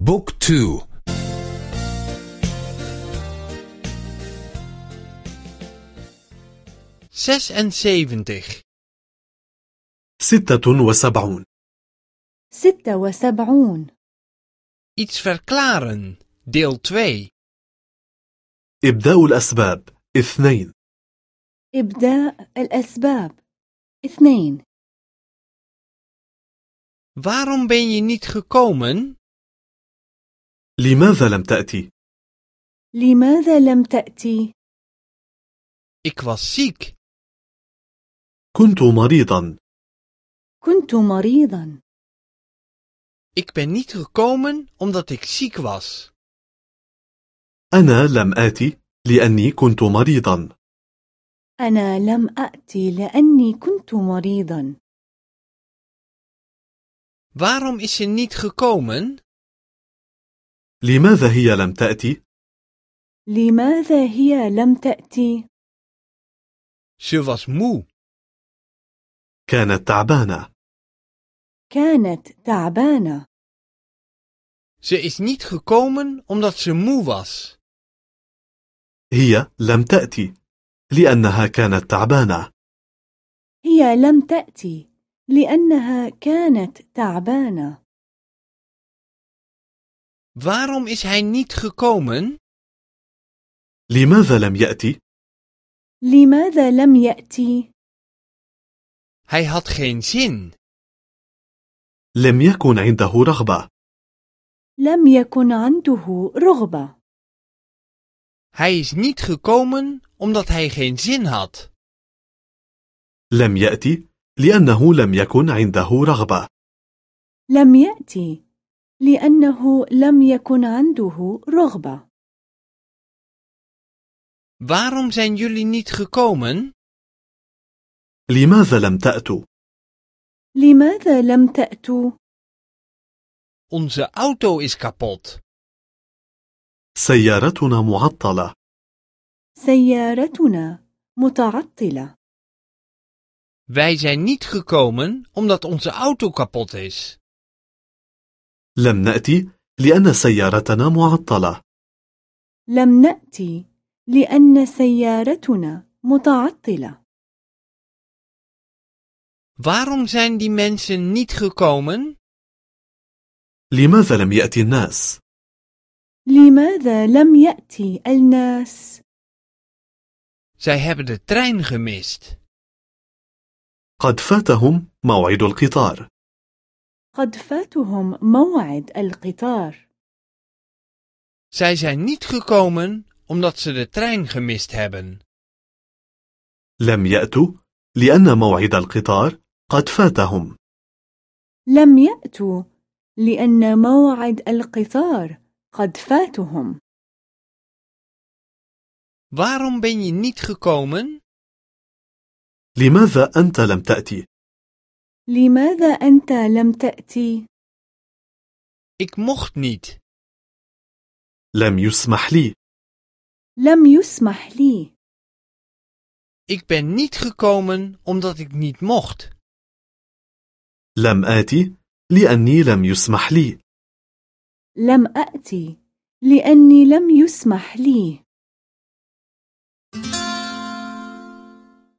Book twee zesenzeventig. ستة وسبعون ستة وسبعون Iets verklaren. Deel 2. إبداء الأسباب اثنين إبداء الأسباب اثنين Waarom ben je niet gekomen? لماذا لم تأتي؟ لماذا لم تأتي؟ Ik was ziek. كنت مريضا كنت مريضا Ik ben niet gekomen omdat ik ziek was. أنا لم آتي لأني كنت مريضا أنا لم أأتي لأني كنت مريضا Waarom is ze niet gekomen? لماذا هي لم تأتي؟ لماذا هي لم تأتي؟ Ze was moe. كانت تعبانة كانت تعبانة Ze is niet gekomen omdat ze moe was. هي لم تأتي لأنها كانت تعبانة هي لم تأتي لأنها كانت تعبانة Waarom is hij niet gekomen? لماذا لم يأتي؟ لماذا لم يأتي؟ Hij had geen zin. لم يكن عنده رغبة لم يكن عنده رغبة Hij is niet gekomen omdat hij geen zin had. لم يأتي لأنه لم يكن عنده رغبة لم يأتي لأنه لم يكن عنده رغبة Waarom zijn jullie niet gekomen? لماذا لم تأتوا؟ لماذا لم تأتوا؟ Onze auto is kapot. سيارتنا معطلة سيارتنا متعطلة Wij zijn niet gekomen omdat onze auto kapot is. لم نأتي لأن سيارتنا معطلة لم نأتي لأن سيارتنا متعطلة Waarom zijn die mensen niet gekomen? لماذا لم يأتي الناس؟ لماذا لم يأتي الناس؟ Zij hebben de trein gemist. قد فاتهم موعد القطار قد فاتهم موعد القطار Zij zijn niet gekomen omdat ze de trein gemist hebben. لم يأتوا لأن موعد القطار قد فاتهم لم يأتوا لأن موعد القطار قد فاتهم Waarom ben je niet gekomen? لماذا أنت لم تأتي؟ لماذا أنت لم تأتي؟ Ik mocht niet. لم يسمح لي لم يسمح لي Ik ben niet gekomen omdat ik niet mocht. لم آتي لأني لم يسمح لي لم أأتي لأني لم يسمح لي